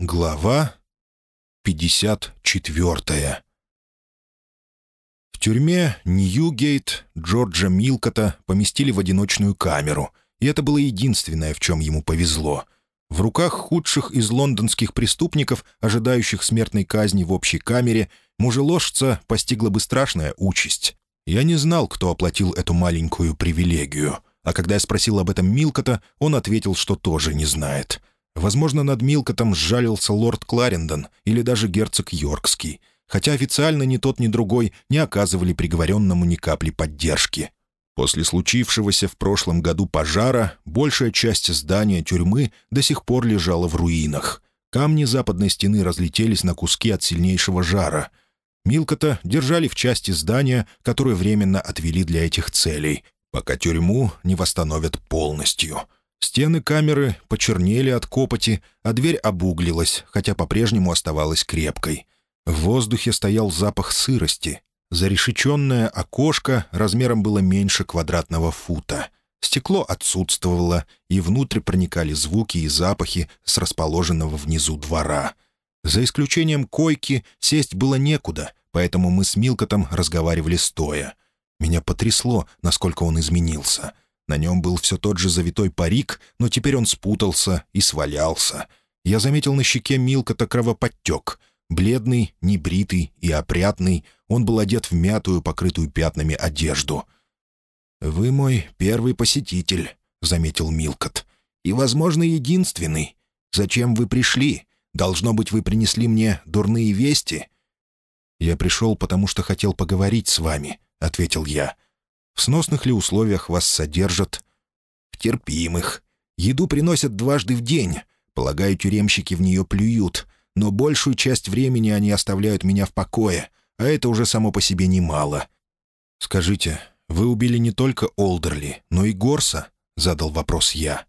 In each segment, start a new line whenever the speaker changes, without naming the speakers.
Глава 54 В тюрьме Ньюгейт Джорджа Милкота поместили в одиночную камеру, и это было единственное, в чем ему повезло. В руках худших из лондонских преступников, ожидающих смертной казни в общей камере, мужеложца постигла бы страшная участь. Я не знал, кто оплатил эту маленькую привилегию, а когда я спросил об этом Милкота, он ответил, что тоже не знает — Возможно, над Милкотом сжалился лорд Кларендон или даже герцог Йоркский, хотя официально ни тот, ни другой не оказывали приговоренному ни капли поддержки. После случившегося в прошлом году пожара большая часть здания тюрьмы до сих пор лежала в руинах. Камни западной стены разлетелись на куски от сильнейшего жара. Милкота держали в части здания, которую временно отвели для этих целей, пока тюрьму не восстановят полностью — Стены камеры почернели от копоти, а дверь обуглилась, хотя по-прежнему оставалась крепкой. В воздухе стоял запах сырости. Зарешеченное окошко размером было меньше квадратного фута. Стекло отсутствовало, и внутрь проникали звуки и запахи с расположенного внизу двора. За исключением койки сесть было некуда, поэтому мы с Милкотом разговаривали стоя. Меня потрясло, насколько он изменился — на нем был все тот же завитой парик, но теперь он спутался и свалялся. Я заметил на щеке Милка-то кровоподтек. Бледный, небритый и опрятный, он был одет в мятую, покрытую пятнами одежду. «Вы мой первый посетитель», — заметил Милкот. «И, возможно, единственный. Зачем вы пришли? Должно быть, вы принесли мне дурные вести?» «Я пришел, потому что хотел поговорить с вами», — ответил я. В сносных ли условиях вас содержат? В терпимых. Еду приносят дважды в день. Полагаю, тюремщики в нее плюют. Но большую часть времени они оставляют меня в покое, а это уже само по себе немало. «Скажите, вы убили не только Олдерли, но и Горса?» — задал вопрос я.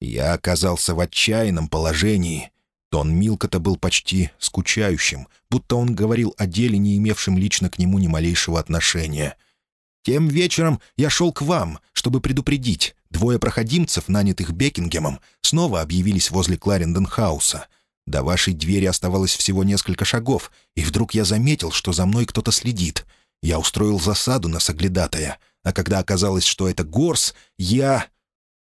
Я оказался в отчаянном положении. Тон Милкота был почти скучающим, будто он говорил о деле, не имевшем лично к нему ни малейшего отношения — тем вечером я шел к вам, чтобы предупредить. Двое проходимцев, нанятых Бекингемом, снова объявились возле Кларендон-хауса. До вашей двери оставалось всего несколько шагов, и вдруг я заметил, что за мной кто-то следит. Я устроил засаду на соглядатая, а когда оказалось, что это Горс, я...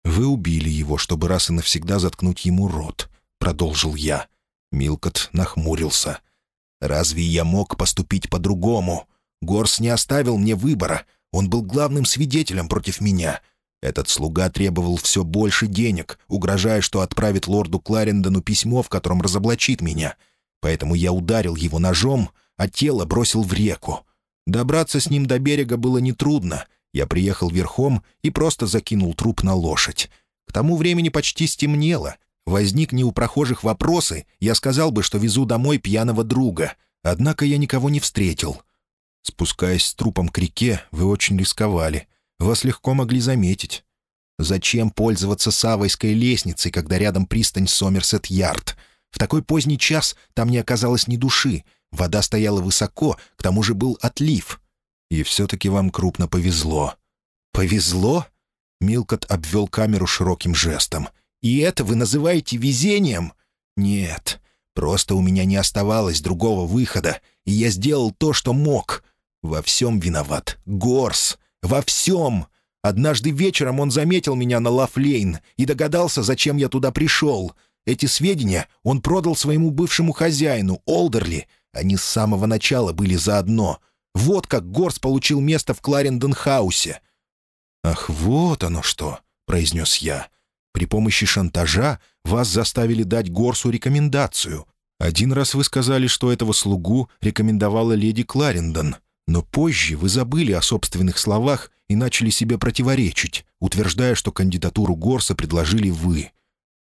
«Вы убили его, чтобы раз и навсегда заткнуть ему рот», — продолжил я. Милкот нахмурился. «Разве я мог поступить по-другому? Горс не оставил мне выбора. Он был главным свидетелем против меня. Этот слуга требовал все больше денег, угрожая, что отправит лорду Кларендону письмо, в котором разоблачит меня. Поэтому я ударил его ножом, а тело бросил в реку. Добраться с ним до берега было нетрудно. Я приехал верхом и просто закинул труп на лошадь. К тому времени почти стемнело. Возникни у прохожих вопросы, я сказал бы, что везу домой пьяного друга. Однако я никого не встретил. Спускаясь с трупом к реке, вы очень рисковали. Вас легко могли заметить. Зачем пользоваться Савойской лестницей, когда рядом пристань Сомерсет-Ярд? В такой поздний час там не оказалось ни души. Вода стояла высоко, к тому же был отлив. И все-таки вам крупно повезло. «Повезло?» Милкот обвел камеру широким жестом. «И это вы называете везением?» «Нет, просто у меня не оставалось другого выхода, и я сделал то, что мог. Во всем виноват. Горс. Во всем. Однажды вечером он заметил меня на Лафлейн и догадался, зачем я туда пришел. Эти сведения он продал своему бывшему хозяину, Олдерли. Они с самого начала были заодно. Вот как Горс получил место в Кларендон-хаусе. «Ах, вот оно что!» — произнес я. «При помощи шантажа вас заставили дать Горсу рекомендацию. Один раз вы сказали, что этого слугу рекомендовала леди Кларендон. Но позже вы забыли о собственных словах и начали себе противоречить, утверждая, что кандидатуру Горса предложили вы.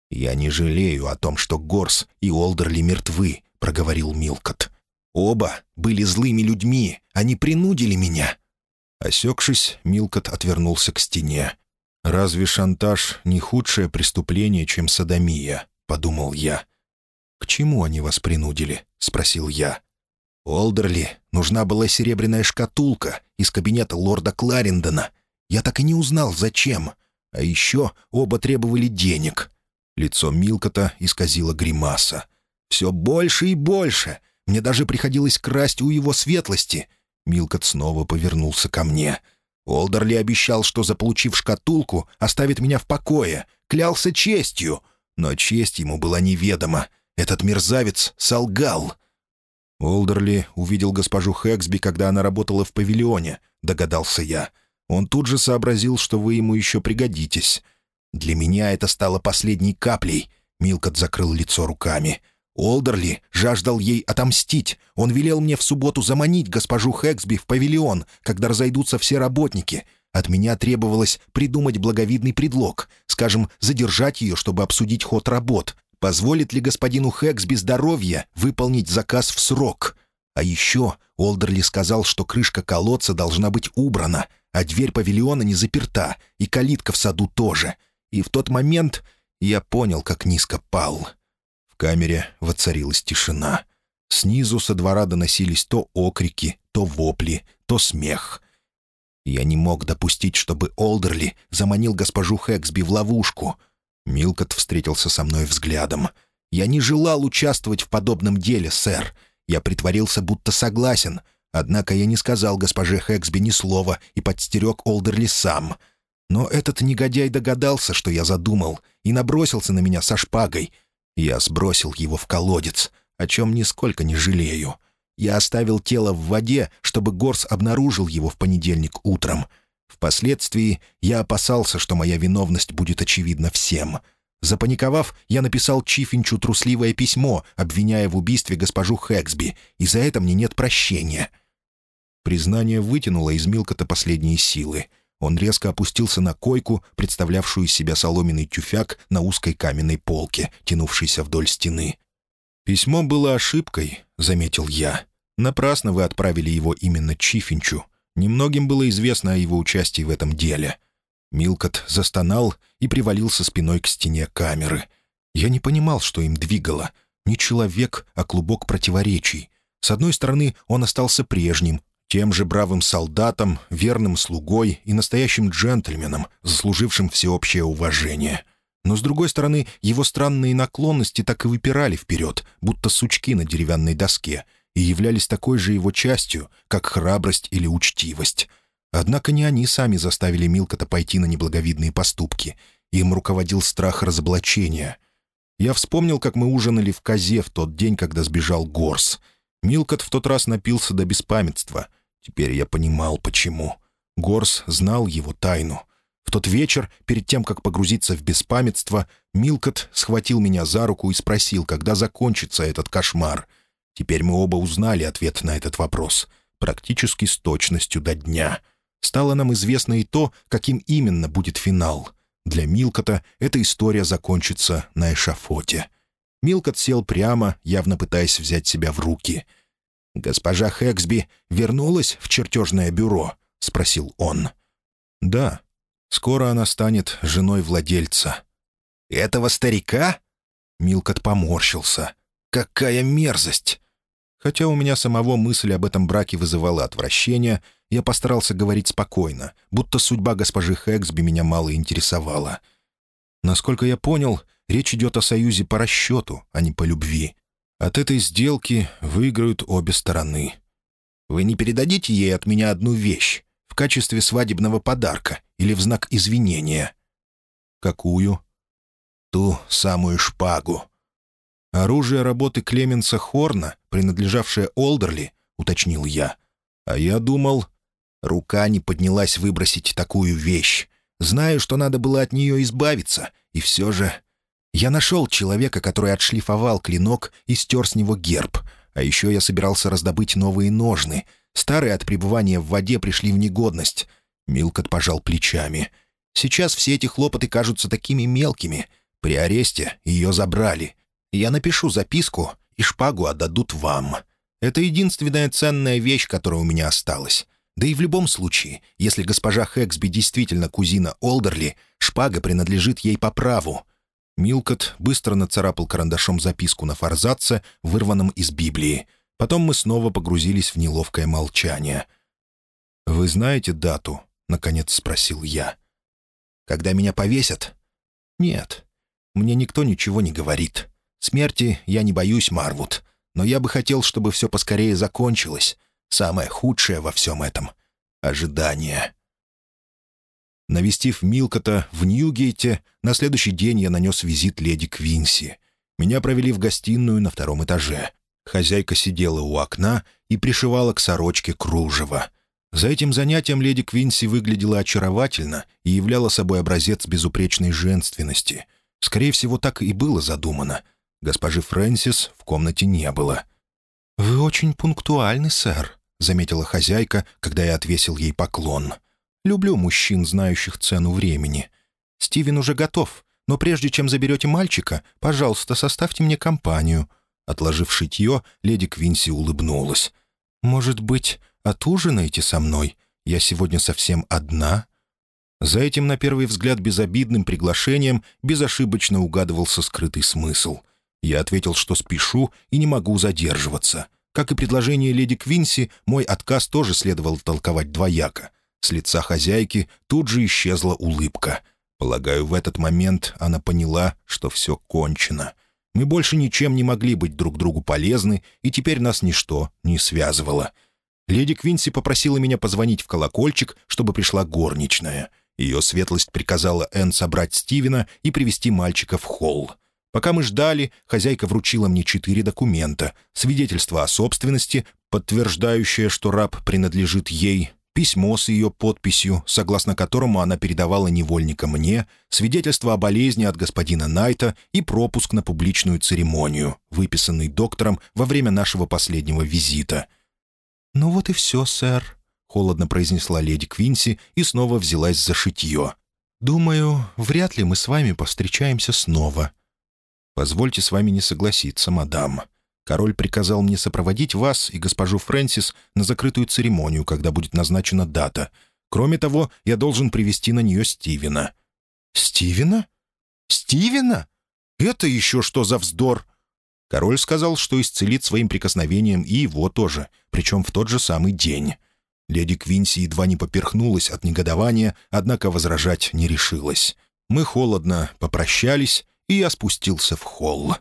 «Я не жалею о том, что Горс и Олдерли мертвы», — проговорил Милкот. «Оба были злыми людьми, они принудили меня». Осекшись, Милкот отвернулся к стене. «Разве шантаж не худшее преступление, чем садомия?» — подумал я. «К чему они вас принудили?» — спросил я. Олдерли нужна была серебряная шкатулка из кабинета лорда Кларендона. Я так и не узнал, зачем. А еще оба требовали денег. Лицо Милкота исказило гримаса. Все больше и больше. Мне даже приходилось красть у его светлости. Милкот снова повернулся ко мне. Олдерли обещал, что, заполучив шкатулку, оставит меня в покое. Клялся честью. Но честь ему была неведома. Этот мерзавец солгал. Олдерли увидел госпожу Хэксби, когда она работала в павильоне, догадался я. Он тут же сообразил, что вы ему еще пригодитесь. Для меня это стало последней каплей. Милкот закрыл лицо руками. Олдерли жаждал ей отомстить. Он велел мне в субботу заманить госпожу Хэксби в павильон, когда разойдутся все работники. От меня требовалось придумать благовидный предлог, скажем, задержать ее, чтобы обсудить ход работ. Позволит ли господину Хэксби здоровье выполнить заказ в срок? А еще Олдерли сказал, что крышка колодца должна быть убрана, а дверь павильона не заперта, и калитка в саду тоже. И в тот момент я понял, как низко пал. В камере воцарилась тишина. Снизу со двора доносились то окрики, то вопли, то смех. Я не мог допустить, чтобы Олдерли заманил госпожу Хэксби в ловушку. Милкот встретился со мной взглядом. «Я не желал участвовать в подобном деле, сэр. Я притворился, будто согласен. Однако я не сказал госпоже Хэксби ни слова и подстерег Олдерли сам. Но этот негодяй догадался, что я задумал, и набросился на меня со шпагой. Я сбросил его в колодец, о чем нисколько не жалею. Я оставил тело в воде, чтобы Горс обнаружил его в понедельник утром. Впоследствии я опасался, что моя виновность будет очевидна всем. Запаниковав, я написал Чифинчу трусливое письмо, обвиняя в убийстве госпожу Хэксби, и за это мне нет прощения. Признание вытянуло из Милкота последние силы — он резко опустился на койку, представлявшую из себя соломенный тюфяк на узкой каменной полке, тянувшейся вдоль стены. «Письмо было ошибкой», — заметил я. «Напрасно вы отправили его именно Чифинчу. Немногим было известно о его участии в этом деле». Милкот застонал и привалился спиной к стене камеры. Я не понимал, что им двигало. Не человек, а клубок противоречий. С одной стороны, он остался прежним, тем же бравым солдатом, верным слугой и настоящим джентльменом, заслужившим всеобщее уважение. Но, с другой стороны, его странные наклонности так и выпирали вперед, будто сучки на деревянной доске, и являлись такой же его частью, как храбрость или учтивость. Однако не они сами заставили Милкота пойти на неблаговидные поступки. Им руководил страх разоблачения. Я вспомнил, как мы ужинали в козе в тот день, когда сбежал Горс. Милкот в тот раз напился до беспамятства — Теперь я понимал, почему. Горс знал его тайну. В тот вечер, перед тем, как погрузиться в беспамятство, Милкот схватил меня за руку и спросил, когда закончится этот кошмар. Теперь мы оба узнали ответ на этот вопрос, практически с точностью до дня. Стало нам известно и то, каким именно будет финал. Для Милкота эта история закончится на эшафоте. Милкот сел прямо, явно пытаясь взять себя в руки — «Госпожа Хэксби вернулась в чертежное бюро?» — спросил он. «Да. Скоро она станет женой владельца». «Этого старика?» Милкот поморщился. «Какая мерзость!» Хотя у меня самого мысль об этом браке вызывала отвращение, я постарался говорить спокойно, будто судьба госпожи Хэксби меня мало интересовала. Насколько я понял, речь идет о союзе по расчету, а не по любви. От этой сделки выиграют обе стороны. Вы не передадите ей от меня одну вещь в качестве свадебного подарка или в знак извинения? Какую? Ту самую шпагу. Оружие работы Клеменса Хорна, принадлежавшее Олдерли, уточнил я. А я думал... Рука не поднялась выбросить такую вещь. Знаю, что надо было от нее избавиться, и все же я нашел человека, который отшлифовал клинок и стер с него герб. А еще я собирался раздобыть новые ножны. Старые от пребывания в воде пришли в негодность. Милкот пожал плечами. Сейчас все эти хлопоты кажутся такими мелкими. При аресте ее забрали. Я напишу записку, и шпагу отдадут вам. Это единственная ценная вещь, которая у меня осталась. Да и в любом случае, если госпожа Хэксби действительно кузина Олдерли, шпага принадлежит ей по праву. Милкот быстро нацарапал карандашом записку на форзаце, вырванном из Библии. Потом мы снова погрузились в неловкое молчание. «Вы знаете дату?» — наконец спросил я. «Когда меня повесят?» «Нет, мне никто ничего не говорит. Смерти я не боюсь, Марвуд, но я бы хотел, чтобы все поскорее закончилось. Самое худшее во всем этом — ожидание». Навестив Милкота в Ньюгейте, на следующий день я нанес визит леди Квинси. Меня провели в гостиную на втором этаже. Хозяйка сидела у окна и пришивала к сорочке кружево. За этим занятием леди Квинси выглядела очаровательно и являла собой образец безупречной женственности. Скорее всего, так и было задумано. Госпожи Фрэнсис в комнате не было. «Вы очень пунктуальны, сэр», — заметила хозяйка, когда я отвесил ей поклон. «Люблю мужчин, знающих цену времени. Стивен уже готов, но прежде чем заберете мальчика, пожалуйста, составьте мне компанию». Отложив шитье, леди Квинси улыбнулась. «Может быть, отужинаете со мной? Я сегодня совсем одна?» За этим, на первый взгляд, безобидным приглашением безошибочно угадывался скрытый смысл. Я ответил, что спешу и не могу задерживаться. Как и предложение леди Квинси, мой отказ тоже следовало толковать двояко. С лица хозяйки тут же исчезла улыбка. Полагаю, в этот момент она поняла, что все кончено. Мы больше ничем не могли быть друг другу полезны, и теперь нас ничто не связывало. Леди Квинси попросила меня позвонить в колокольчик, чтобы пришла горничная. Ее светлость приказала Энн собрать Стивена и привести мальчика в холл. Пока мы ждали, хозяйка вручила мне четыре документа. Свидетельство о собственности, подтверждающее, что раб принадлежит ей, письмо с ее подписью, согласно которому она передавала невольника мне, свидетельство о болезни от господина Найта и пропуск на публичную церемонию, выписанный доктором во время нашего последнего визита. «Ну вот и все, сэр», — холодно произнесла леди Квинси и снова взялась за шитье. «Думаю, вряд ли мы с вами повстречаемся снова». «Позвольте с вами не согласиться, мадам», Король приказал мне сопроводить вас и госпожу Фрэнсис на закрытую церемонию, когда будет назначена дата. Кроме того, я должен привести на нее Стивена». «Стивена? Стивена? Это еще что за вздор?» Король сказал, что исцелит своим прикосновением и его тоже, причем в тот же самый день. Леди Квинси едва не поперхнулась от негодования, однако возражать не решилась. Мы холодно попрощались, и я спустился в холл.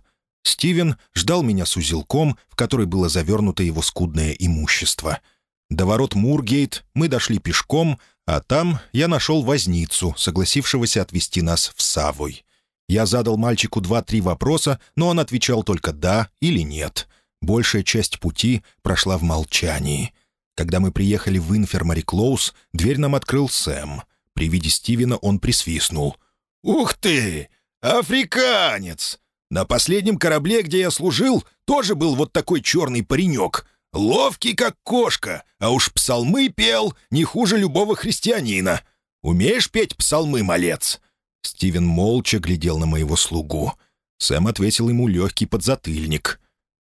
Стивен ждал меня с узелком, в который было завернуто его скудное имущество. До ворот Мургейт мы дошли пешком, а там я нашел возницу, согласившегося отвезти нас в Савой. Я задал мальчику два-три вопроса, но он отвечал только «да» или «нет». Большая часть пути прошла в молчании. Когда мы приехали в Инфермари Клоус, дверь нам открыл Сэм. При виде Стивена он присвистнул. «Ух ты! Африканец! На последнем корабле, где я служил, тоже был вот такой черный паренек. Ловкий, как кошка, а уж псалмы пел не хуже любого христианина. Умеешь петь псалмы, малец?» Стивен молча глядел на моего слугу. Сэм ответил ему легкий подзатыльник.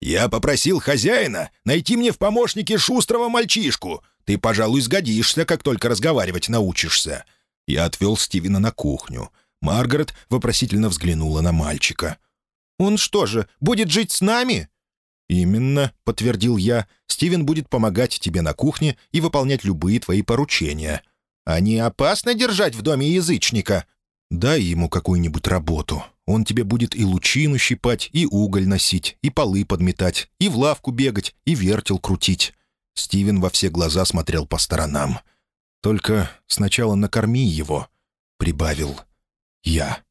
«Я попросил хозяина найти мне в помощнике шустрого мальчишку. Ты, пожалуй, сгодишься, как только разговаривать научишься». Я отвел Стивена на кухню. Маргарет вопросительно взглянула на мальчика. «Он что же, будет жить с нами?» «Именно», — подтвердил я, — «Стивен будет помогать тебе на кухне и выполнять любые твои поручения». «А не опасно держать в доме язычника?» «Дай ему какую-нибудь работу. Он тебе будет и лучину щипать, и уголь носить, и полы подметать, и в лавку бегать, и вертел крутить». Стивен во все глаза смотрел по сторонам. «Только сначала накорми его», — прибавил я.